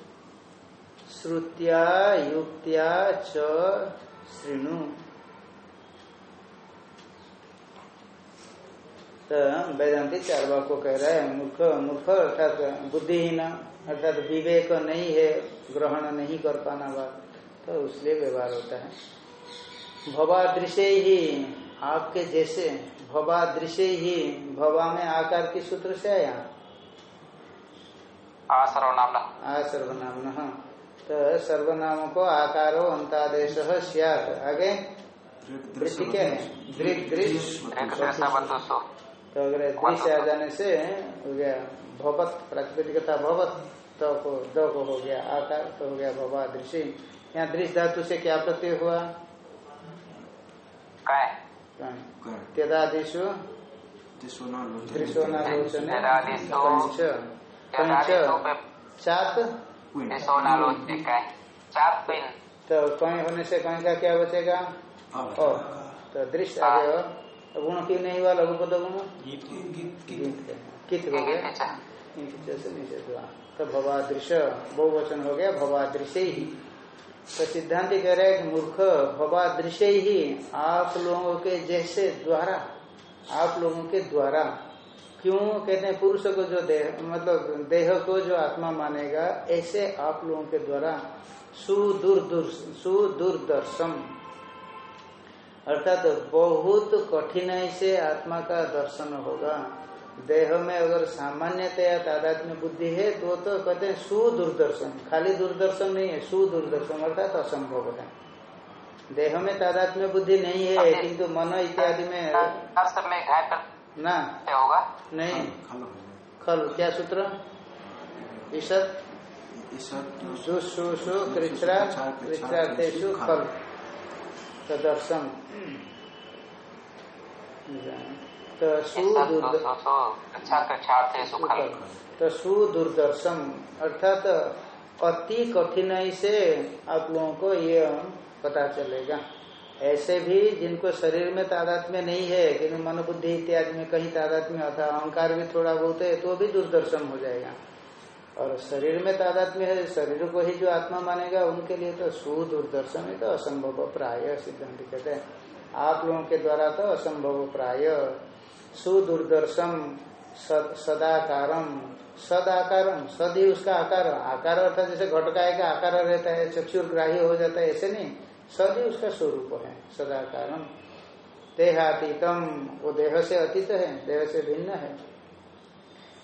S1: श्रुत्या युक्त्या च श्रृणु तो वेदांति चार बाग को कह रहा है मूर्ख मूर्ख अर्थात बुद्धिहीन अर्थात विवेक नहीं है ग्रहण नहीं कर पाना बात तो उसलिए व्यवहार होता है। भवादृश्य ही आपके जैसे भवादृश्य ही भवा में आकार के सूत्र से आया।
S2: आ सर्वनाम
S1: आ सर्वनाम तो सर्वनाम को आकारो अंतादेश सियात। आगे? क्या है तो अगर दृश्य आ जाने से हो गया भवत प्राकृतिकता भवत तो को द को हो गया आकार तो हो गया भवा दृश्य यहाँ दृश्य धातु से क्या प्रत्यय हुआ? त्यदादिशु त्रिशोनालोचन पंच तो कहीं होने से कहीं का क्या बचेगा? ओ तो दृश्य आ गया। गुण क्यों नहीं हुआ? लघु पद गुण? कित हो गया? हुआ। तो भवादृश बहुवचन हो गया। भवादृश्य। ही तो सिद्धांत कह रहे हैं कि मूर्ख भवादृश्य ही आप लोगों के जैसे द्वारा आप लोगों के द्वारा। क्यों कहते हैं पुरुष को जो देह मतलब देह को जो आत्मा मानेगा ऐसे आप लोगों के द्वारा सुदूरदूर सुदूरदर्शन अर्थात बहुत कठिनाई से आत्मा का दर्शन होगा। देह में अगर सामान्यतया तादात्म्य बुद्धि है तो तो कहते हैं सुदूरदर्शन खाली दूरदर्शन नहीं है सुदूरदर्शन अर्थात असंभव है। देह में तादात्म्य बुद्धि नहीं है किंतु मन इत्यादि में ना।
S2: होगा?
S1: नहीं।
S4: खल
S1: खल क्या सूत्र? ईशत
S4: ईशत
S1: सु सु सु कृच्छ्रा कृच्छ्रार्थेषु खल। तदर्शन तो सुदूर
S2: अच्छा कक्षार्थे सुखल
S1: तो सुदूरदर्शन अर्थात अति कठिनाई से आप लोगों को ये पता चलेगा। ऐसे भी जिनको शरीर में तादाद में नहीं है किन्तु मन बुद्धि इत्यादि में कहीं तादाद में अथा अहंकार भी थोड़ा बहुत है तो भी दूरदर्शन हो जाएगा। और शरीर में तादाद में है शरीर को ही जो आत्मा मानेगा उनके लिए तो सुदूरदर्शन है तो असंभव प्राय सिद्धांत कहते हैं। आप लोगों के द्वारा तो असंभव प्राय। सुदूरदर्शन सद, सदाकारम सदाकारम सद ही उसका आकार आकार अर्थात जैसे घटकाय का आकार रहता है चक्षुर्ग्राही हो जाता है ऐसे नहीं। सद ही उसका स्वरूप है सदाकारम देहातीतम, वो देह से अतीत है, देह से भिन्न है।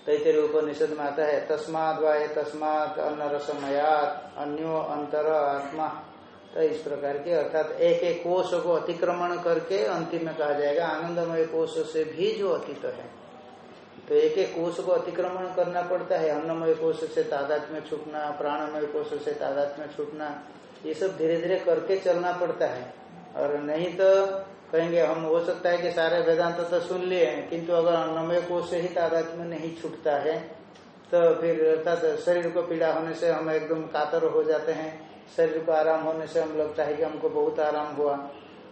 S1: तैतरी उपनिषद में आता है, तस्माद वाय तस्मात अन्न रसमयात अन्यो अंतर आत्मा। तो इस प्रकार के, अर्थात एक एक कोष को अतिक्रमण करके अंतिम में कहा जाएगा, आनंदमय कोष से भी जो अतीत है। तो एक एक कोष को अतिक्रमण करना पड़ता है, अन्नमय कोष से तादात में छूटना, प्राणमय कोष से तादात में छूटना। ये सब धीरे धीरे करके चलना पड़ता है। और नहीं तो कहेंगे, हम हो सकता है कि सारे वेदांत तो सुन लिए हैं, किंतु अगर अन्नमय कोष से ही तादात में नहीं छूटता है तो फिर अर्थात शरीर को पीड़ा होने से हम एकदम कातर हो जाते हैं। शरीर को आराम होने से हम लगता है कि हमको बहुत आराम हुआ।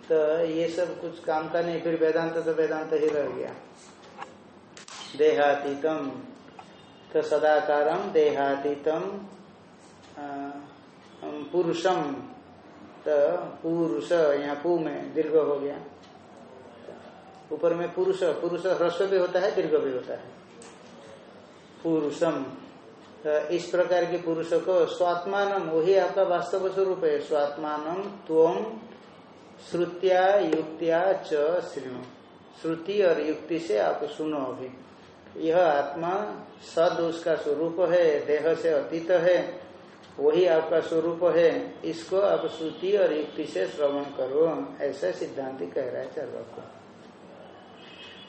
S1: तो ये सब कुछ काम का नहीं, फिर वेदांत तो वेदांत ही रह गया। देहातीतम तो सदाकारम देहातीतम पुरुषम तो पुरुष यहाँ पू में दीर्घ हो गया। ऊपर में पुरुष पुरुष ह्रस्व भी होता है, दीर्घ भी होता है। पुरुषम तो इस प्रकार के पुरुष को स्वात्मान वही आपका वास्तव स्वरूप है। स्वात्मान त्वम श्रुतिया युक्तिया च श्रुति और युक्ति से आप सुनो अभी। यह आत्मा सद उसका स्वरूप है, देह से अतीत है। वही आपका स्वरूप है। इसको आप श्रुति और युक्ति से श्रवण करो। ऐसा सिद्धांति कह रहा है चार को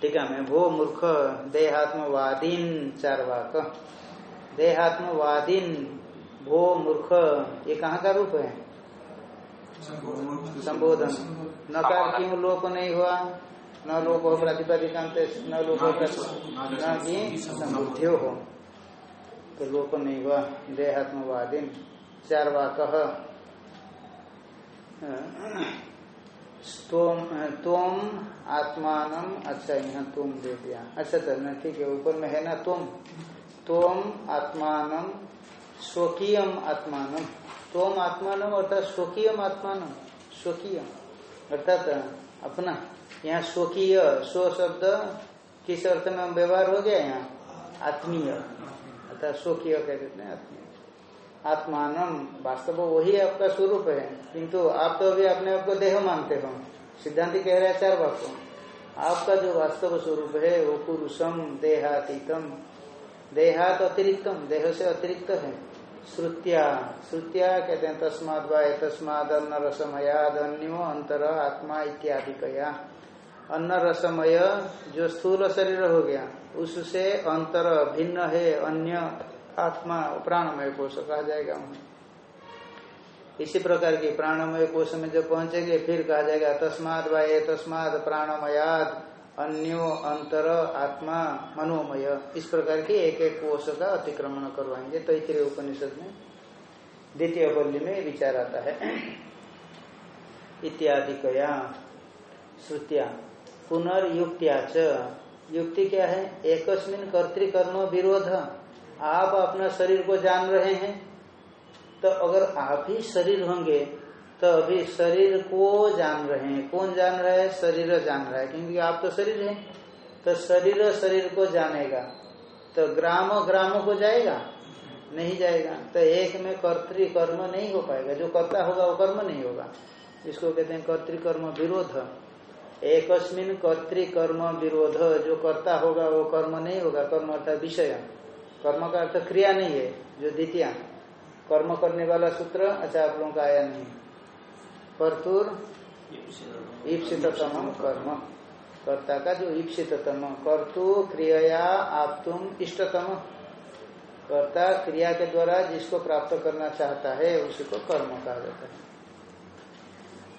S1: ठीक है मैं भो मूर्ख देहात्मवादीन चारवाक। देहात्मवादीन भो मूर्ख ये कहाँ का रूप है? संबोधन। नकार क्यों लोप नहीं हुआ। न लोप हो प्रतिपादिकांत न लोप हो न की समृद्धियो हो। तो लोप नहीं हुआ देहात्मवादीन चार वाक तुम आत्मान अच्छा यहाँ तुम दे दिया अच्छा तो ना, ठीक है, ऊपर में है ना तुम? तुम आत्मान, स्वकीयम आत्मान। तुम आत्मान अर्थात स्वकीयम आत्मान। स्वकीय अर्थात अपना। यहाँ स्वकीय, स्व शब्द किस अर्थ में व्यवहार हो गया यहाँ? आत्मीय। अर्थात स्वकीय कह देते हैं आत्मीय आत्मान वास्तव वही आपका स्वरूप है। किंतु आप तो अभी अपने आप को देह मानते हो। सिद्धांति कह रहे हैं चार बात। आपका जो वास्तव स्वरूप है, वो पुरुषम देहातीतम। देहात अतिरिक्तम, देह से अतिरिक्त है। श्रुतिया श्रुतिया कहते हैं, तस्माद वाय तस्माद अन्न रसमयाद अन्यो अंतर आत्मा इत्यादि कया अन्न रसमय जो स्थूल शरीर हो गया, उससे अंतर भिन्न है, अन्य आत्मा प्राणमय कोश कहा जाएगा उन्हें। इसी प्रकार की प्राणमय कोश में जब पहुँचेंगे, फिर कहा जाएगा, तस्माद वाय तस्माद प्राणमयाद, अन्यो अंतर आत्मा मनोमय। इस प्रकार की एक एक कोश का अतिक्रमण करवाएँगे तो इतने उपनिषद में, द्वितीय बल्ली में विचार आता है। इत्यादि कया श्रुतिया। पुनर्युक्त्या च। युक्ति क्या है? एकस्मिन कर्तिकर्म विरोध। आप अपना शरीर को जान रहे हैं। तो अगर आप ही शरीर होंगे तो अभी शरीर को जान रहे हैं। कौन जान रहा है? शरीर जान रहा है। क्योंकि आप तो शरीर हैं। तो शरीर शरीर को जानेगा। तो ग्राम ग्राम को जाएगा? नहीं जाएगा। तो एक में कर्तृ कर्म नहीं हो पाएगा। जो करता होगा, वो कर्म नहीं होगा। इसको कहते हैं कर्तृकर्म विरोध। एकस्मिन कर्तृकर्म विरोध, जो करता होगा वो कर्म नहीं होगा, कर्म अर्थात विषय। कर्म का अर्थ क्रिया नहीं है, जो द्वितीय। कर्म करने वाला सूत्र अच्छा आप लोगों का आया नहीं। कर्तुर ईप्सिततम कर्म। कर्ता का जो ईप्सितम कर्तु क्रिया आप तुम इष्टतम। कर्ता क्रिया के द्वारा जिसको प्राप्त करना चाहता है, उसी को कर्म कहा जाता है।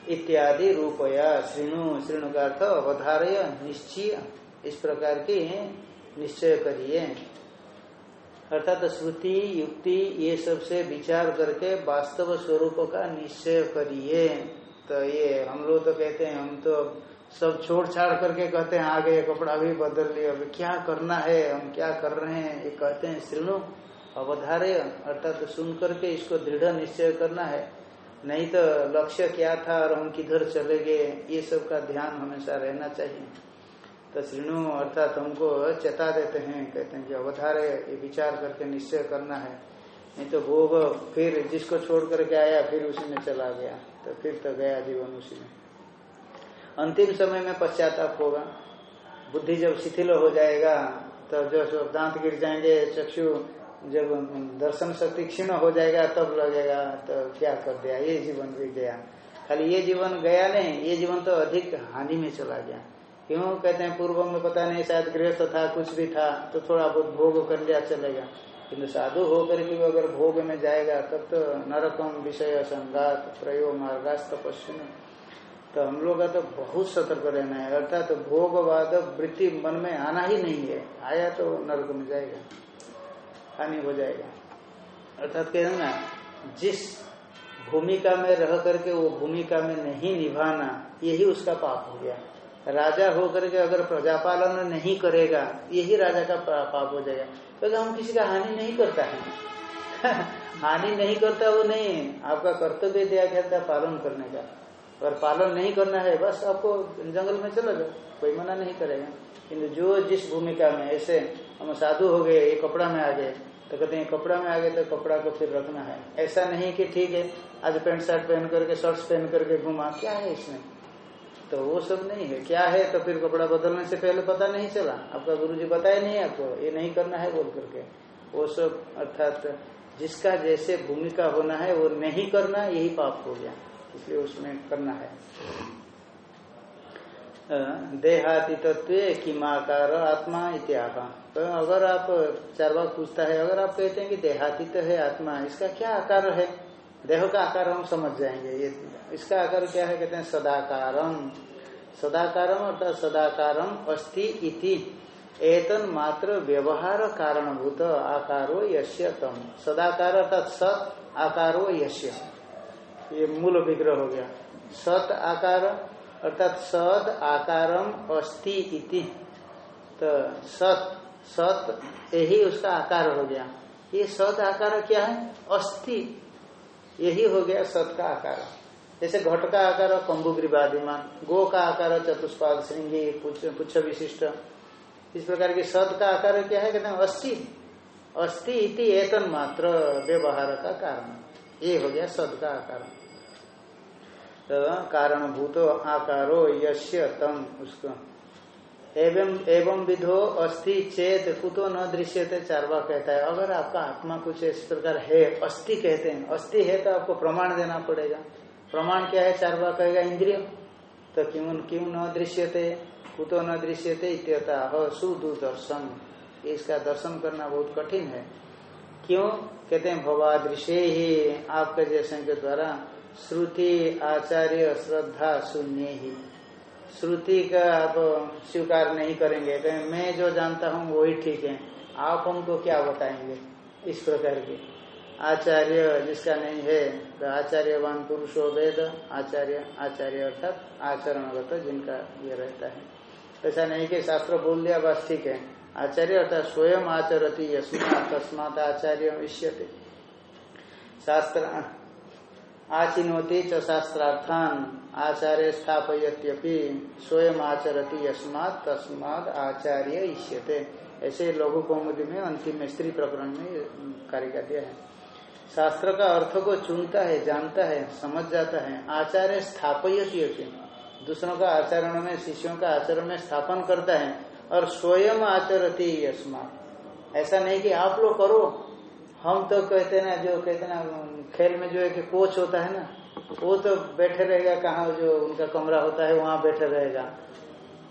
S1: इत्यादि रूपया। श्रीणु श्रीणु का अर्थ अवधारय, निश्चय। इस प्रकार की निश्चय करिए। अर्थात श्रुति, युक्ति, ये सबसे विचार करके वास्तव स्वरूप का निश्चय करिए। तो ये हम लोग तो कहते हैं, हम तो सब छोड़ छाड़ करके कहते हैं, आगे कपड़ा भी बदल लिया। अभी क्या करना है? हम क्या कर रहे हैं? ये कहते हैं श्रीणु अवधार्य। अर्थात सुन करके इसको दृढ़ निश्चय करना है। नहीं तो लक्ष्य क्या था और हम किधर चले गए? ये सब का ध्यान हमेशा रहना चाहिए। तो श्रीणु अर्थात हमको चेता देते हैं, कहते हैं कि अवधार्य ये विचार करके निश्चय करना है। नहीं तो भोग फिर जिसको छोड़ करके आया, फिर उसी में चला गया। तो फिर तो गया जीवन उसी में। अंतिम समय में पश्चाताप होगा। बुद्धि जब शिथिल हो जाएगा तो जो दांत गिर जाएँगे, चक्षु जब दर्शन शक्ति क्षीण हो जाएगा, तब लगेगा तो क्या कर दिया? ये जीवन भी गया। खाली ये जीवन गया नहीं, ये जीवन तो अधिक हानि में चला गया। क्यों? कहते हैं, पूर्व में पता नहीं, शायद गृहस्थ था, कुछ भी था तो थोड़ा बहुत भोग कर लिया, चलेगा। किन्तु साधु होकर के अगर भोग में जाएगा, तब तो नरकम विषय संगात प्रयोग मार्गास्त पश्चिम। तो हम लोग का तो बहुत सतर्क रहना है। अर्थात तो भोगवाद वृत्ति मन में आना ही नहीं है। आया तो नरक में जाएगा। हानि हो जाएगा। अर्थात कहते ना, जिस भूमिका में रह करके वो भूमिका में नहीं निभाना, यही उसका पाप हो गया। राजा होकर के अगर प्रजापालन नहीं करेगा, यही राजा का पाप हो जाएगा। क्योंकि तो हम किसी का हानि नहीं करता है। हानि नहीं करता वो नहीं, आपका कर्तव्य दिया गया था पालन करने का। अगर पालन नहीं करना है, बस आपको जंगल में चला जाओ, कोई मना नहीं करेगा। किंतु जो जिस भूमिका में, ऐसे हम साधु हो गए, ये कपड़ा में आ गए। तो कहते हैं, कपड़ा में आ गए तो कपड़ा को फिर रखना है। ऐसा नहीं कि ठीक है, आज पेंट शर्ट पहन करके, शर्ट्स पहन करके घुमा। क्या है इसमें? तो वो सब नहीं है। क्या है? तो फिर कपड़ा बदलने से पहले पता नहीं चला। आपका गुरु जी बताया नहीं आपको, ये नहीं करना है बोल करके। वो सब, अर्थात जिसका जैसे भूमिका होना है, वो नहीं करना, यही पाप हो गया। इसलिए उसमें करना है। देहाती तत्व किमाकार आत्मा इत्याग तो अगर आप चार बार पूछता है, अगर आप कहते हैं कि देहातीत है आत्मा, इसका क्या आकार है? देह का आकार हम समझ जाएँगे। ये इसका आकार क्या है? कहते हैं सदाकारम। सदाकारम अर्थात सदाकारम अस्ति इति। एतन मात्र व्यवहार कारणभूत आकारो यश्य तम सदाकार अर्थात सत आकारो यश्य। ये मूल विग्रह हो गया। सत आकार अर्थात सद आकारम अस्ति इति। तो सत सत, यही उसका आकार हो गया। ये सत आकार क्या है? अस्थि यही हो गया सत का आकार। जैसे घट का आकार कंबुग्रीवादिमान गो का आकार, चतुष्पाद श्रृंगी, पुच्छ विशिष्ट। इस प्रकार की सत का आकार क्या है? कहते हैं अस्थि अस्थि इति एतन मात्र व्यवहार का कारण। ये हो गया सद का आकार। तो कारण भूतो आकारो यश्य तम, उसको। एवं एवं विधो अस्थि चेत, कुतो न दृश्य थे चारवा कहता है। अगर आपका आत्मा कुछ इस प्रकार है अस्थि कहते हैं। अस्थि है तो आपको प्रमाण देना पड़ेगा। प्रमाण क्या है? चारवा कहेगा, इंद्रिय। तो क्यों क्यों न दृश्य थे कुतो न दृश्य थे इत्यता सुदूरदर्शन इसका दर्शन करना बहुत कठिन है। क्यों? कहते हैं भवादृश्य ही आपके जैसे के द्वारा श्रुति आचार्य श्रद्धा शून्य ही। श्रुति का आप स्वीकार नहीं करेंगे कहें मैं जो जानता हूँ वही ठीक है। आप हमको क्या बताएँगे इस प्रकार के? आचार्य जिसका नहीं है तो आचार्यवान पुरुषो वेद, आचार्य आचार्य अर्थात आचरणगत जिनका ये रहता है। ऐसा नहीं कि शास्त्र बोल दिया, बस ठीक है। आचार्य अर्थात स्वयं आचरती यस्मा तस्मात आचार्य इष्यते। शास्त्र आचिनोति च शास्त्रार्थान आचार्य स्थापयत्यपि स्वयं आचरती यस्मात तस्माद आचार्य इष्यते। ऐसे लघु कौमुदी में अंतिम स्त्री प्रकरण में कार्य का दिया है। शास्त्र का अर्थ को चुनता है, जानता है, समझ जाता है। आचार्य स्थापयत्यपि दूसरों का आचरण में, शिष्यों का आचरण में स्थापन करता है और स्वयं आचरती यस्मात। ऐसा नहीं कि आप लोग करो, हम तो कहते ना, जो कहते ना खेल में जो है कि कोच होता है ना, वो तो बैठे रहेगा कहाँ, जो उनका कमरा होता है, वहाँ बैठे रहेगा।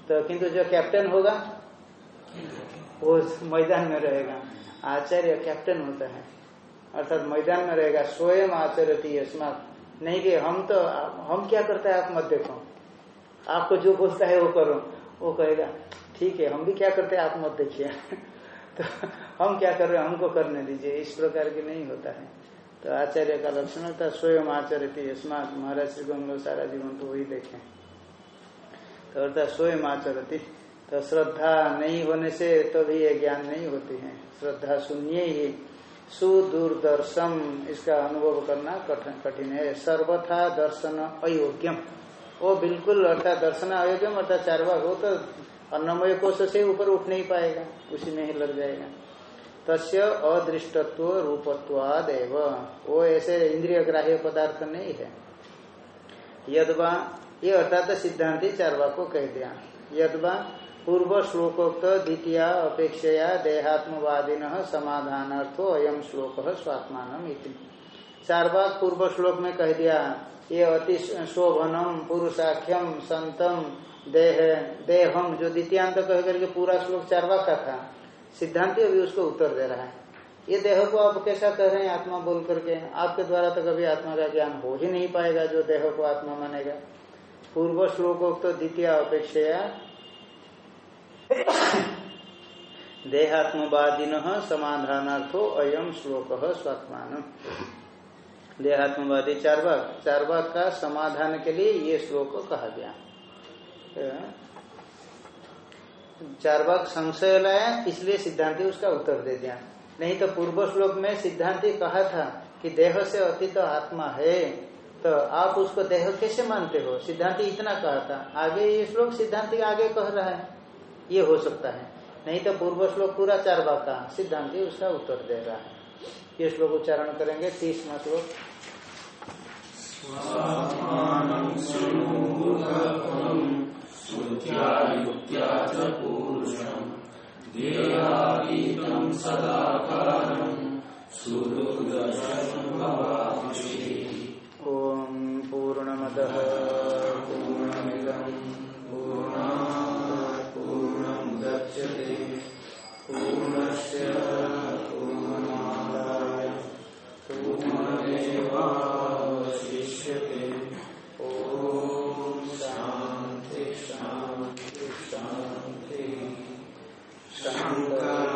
S1: तो किंतु जो कैप्टन होगा, वो मैदान में रहेगा। आचार्य कैप्टन होता है। अर्थात मैदान में रहेगा, स्वयं आचरती स्मार्ट नहीं कि हम तो हम क्या करता है, आप मत देखो। आपको जो बोलता है, वो करो। वो कहेगा, ठीक है, हम भी क्या करते हैं, आप मत देखिए। तो हम क्या कर रहे हैं, हमको करने दीजिए। इस प्रकार की नहीं होता है। तो आचार्य का लक्षण होता है, स्वयं आचार्य थी स्मार्ट महाराज श्री हम लोग सारा जीवन तो वही देखें। तो अर्थात स्वयं आचरती तो श्रद्धा नहीं होने से तो भी ये ज्ञान नहीं होती है। श्रद्धा सुनिए ही, सुदूरदर्शन, इसका अनुभव करना कठिन कठिन है। सर्वथा दर्शन अयोग्यम। वो बिल्कुल अर्थात दर्शन अयोग्यम, अर्थात चार बार वो तो अन्नमय कोष से ऊपर उठ नहीं पाएगा, उसी में ही लग जाएगा। तस्य अदृष्टत्व रूपत्वाद वो ऐसे इंद्रिय ग्राह्य पदार्थ नहीं है। यदवा, ये अर्थात सिद्धांति चारवा को कह दिया। यदवा पूर्व श्लोकोक्त द्वितीय अपेक्षया देहात्मवादिन समाधानार्थो अयम श्लोक स्वात्मान चार बाग पूर्व श्लोक में कह दिया, ये अति शोभनम, पुरुषाख्यम, संतम, देह, देहम, जो द्वितीयांत कह करके पूरा श्लोक चार का था। सिद्धांति अभी उसको उत्तर दे रहा है। ये देह को आप कैसा कह रहे हैं, आत्मा बोल करके? आपके द्वारा तो कभी आत्मा का ज्ञान हो ही नहीं पाएगा जो देह को आत्मा मानेगा। पूर्व श्लोकोक्त तो द्वितीय अपेक्षया। देहात्मवादिन समाधानार्थो अयम श्लोक स्वात्मान। देहात्मवादी चार बाग चार बाग का समाधान के लिए ये श्लोक कहा गया। चार बाग संशय लाया, इसलिए सिद्धांति उसका उत्तर दे दिया। नहीं तो पूर्व श्लोक में सिद्धांति कहा था कि देह से अतीत तो आत्मा है तो आप उसको देह कैसे मानते हो? सिद्धांति इतना कहा था। आगे ये श्लोक सिद्धांति आगे कह रहा है। ये हो सकता है। नहीं तो पूर्व श्लोक पूरा चार बाग का सिद्धांति उसका उत्तर दे रहा है। ये श्लोक उच्चारण करेंगे तीस तीसवा श्लोक। ओम पूर्णमद पूर्णमिदम पूर्णा पूर्णमुदच्यते पूर्णस्य पूर्णमादाय। पूर्णमेवावशिष्यते Santa